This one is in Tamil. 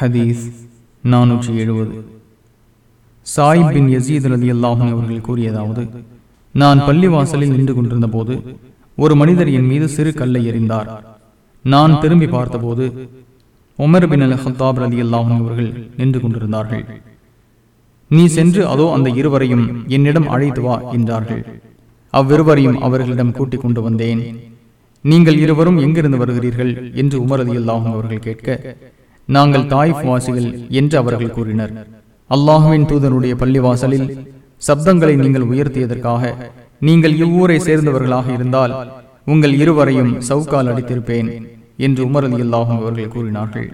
ஹதீஸ் நானூற்றி எழுபது. சாயிப் பின் யசீத் அலி அல்லாஹும் அவர்கள் கூறியதாவது நான் பள்ளிவாசலில் நின்று கொண்டிருந்த போது ஒரு மனிதர் என் மீது சிறு கல்லை எறிந்தார். நான் திரும்பி பார்த்தபோது உமர் பின் அல் ஹத்தாப் அலி அல்லாஹும் அவர்கள் நின்று கொண்டிருந்தார்கள். நீ சென்று அதோ அந்த இருவரையும் என்னிடம் அழைத்து வா என்றார்கள். அவ்விருவரையும் அவர்களிடம் கூட்டிக் கொண்டு வந்தேன். நீங்கள் இருவரும் எங்கிருந்து வருகிறீர்கள்? என்று உமரதி அல்லாஹும் அவர்கள் கேட்க நாங்கள் தாய்ஃப் வாசிகள் என்று அவர்கள் கூறினர். அல்லாஹுவின் தூதனுடைய பள்ளிவாசலில் சப்தங்களை நீங்கள் உயர்த்தியதற்காக நீங்கள் இவ்வூரை சேர்ந்தவர்களாக இருந்தால் உங்கள் இருவரையும் சவுக்கால் அடித்திருப்பேன் என்று உமரதி அல்லாஹும் அவர்கள் கூறினார்கள்.